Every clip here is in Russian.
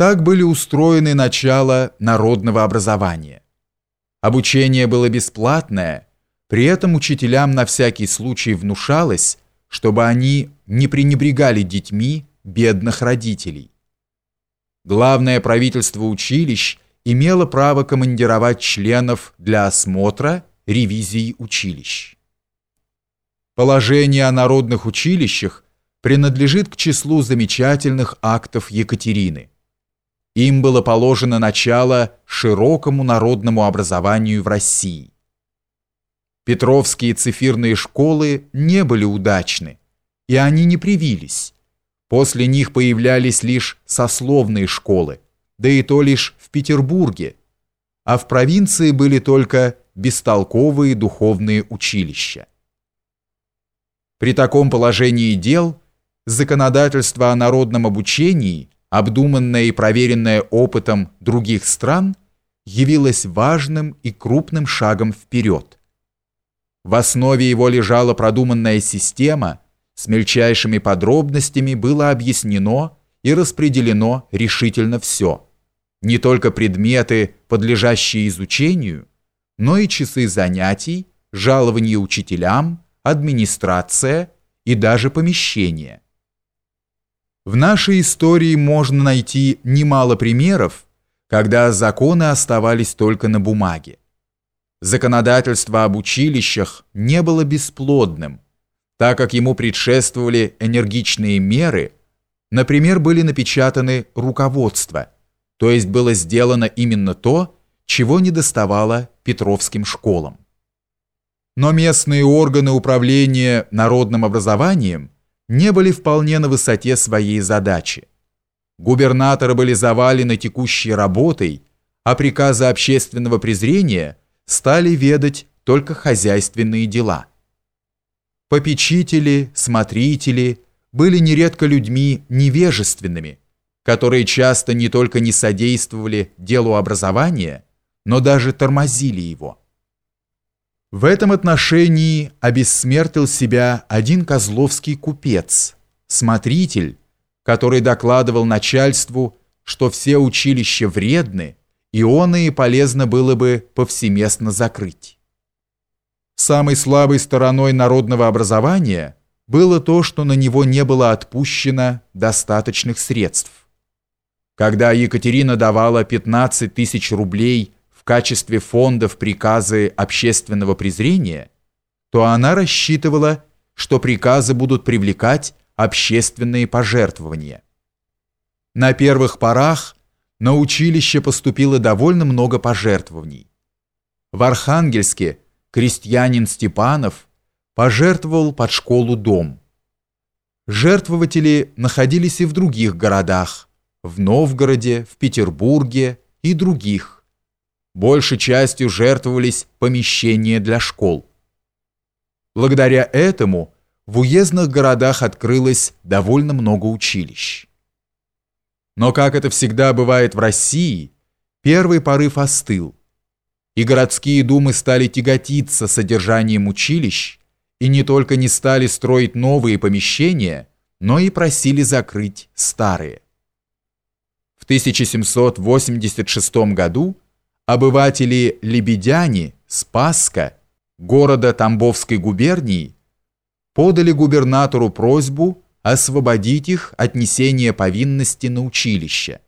Так были устроены начала народного образования. Обучение было бесплатное, при этом учителям на всякий случай внушалось, чтобы они не пренебрегали детьми бедных родителей. Главное правительство училищ имело право командировать членов для осмотра, ревизии училищ. Положение о народных училищах принадлежит к числу замечательных актов Екатерины. Им было положено начало широкому народному образованию в России. Петровские цифирные школы не были удачны, и они не привились. После них появлялись лишь сословные школы, да и то лишь в Петербурге, а в провинции были только бестолковые духовные училища. При таком положении дел законодательство о народном обучении, обдуманное и проверенное опытом других стран, явилось важным и крупным шагом вперед. В основе его лежала продуманная система, с мельчайшими подробностями было объяснено и распределено решительно все. Не только предметы, подлежащие изучению, но и часы занятий, жалования учителям, администрация и даже помещения. В нашей истории можно найти немало примеров, когда законы оставались только на бумаге. Законодательство об училищах не было бесплодным, так как ему предшествовали энергичные меры, например, были напечатаны руководства, то есть было сделано именно то, чего не доставало Петровским школам. Но местные органы управления народным образованием не были вполне на высоте своей задачи. Губернаторы были завалены текущей работой, а приказы общественного презрения стали ведать только хозяйственные дела. Попечители, смотрители были нередко людьми невежественными, которые часто не только не содействовали делу образования, но даже тормозили его. В этом отношении обессмертил себя один козловский купец, смотритель, который докладывал начальству, что все училища вредны, и он и полезно было бы повсеместно закрыть. Самой слабой стороной народного образования было то, что на него не было отпущено достаточных средств. Когда Екатерина давала 15 тысяч рублей в качестве фондов приказы общественного презрения, то она рассчитывала, что приказы будут привлекать общественные пожертвования. На первых порах на училище поступило довольно много пожертвований. В Архангельске крестьянин Степанов пожертвовал под школу дом. Жертвователи находились и в других городах, в Новгороде, в Петербурге и других большей частью жертвовались помещения для школ. Благодаря этому в уездных городах открылось довольно много училищ. Но, как это всегда бывает в России, первый порыв остыл, и городские думы стали тяготиться содержанием училищ и не только не стали строить новые помещения, но и просили закрыть старые. В 1786 году обыватели Лебедяни, Спаска, города Тамбовской губернии, подали губернатору просьбу освободить их от несения повинности на училище,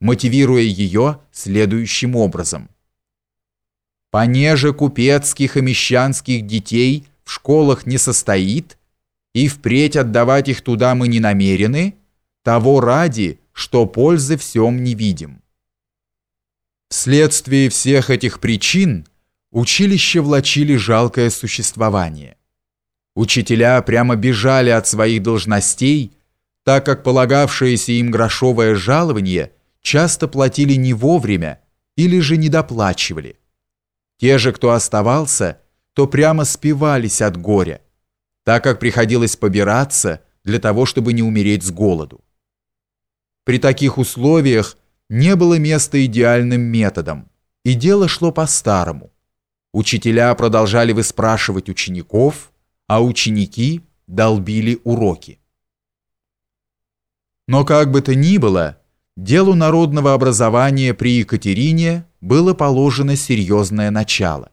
мотивируя ее следующим образом. «Понеже купецких и мещанских детей в школах не состоит, и впредь отдавать их туда мы не намерены, того ради, что пользы всем не видим». Вследствие всех этих причин училище влачили жалкое существование. Учителя прямо бежали от своих должностей, так как полагавшееся им грошовое жалование часто платили не вовремя или же недоплачивали. Те же, кто оставался, то прямо спивались от горя, так как приходилось побираться для того, чтобы не умереть с голоду. При таких условиях не было места идеальным методом, и дело шло по-старому. Учителя продолжали выспрашивать учеников, а ученики долбили уроки. Но как бы то ни было, Делу народного образования при Екатерине было положено серьезное начало.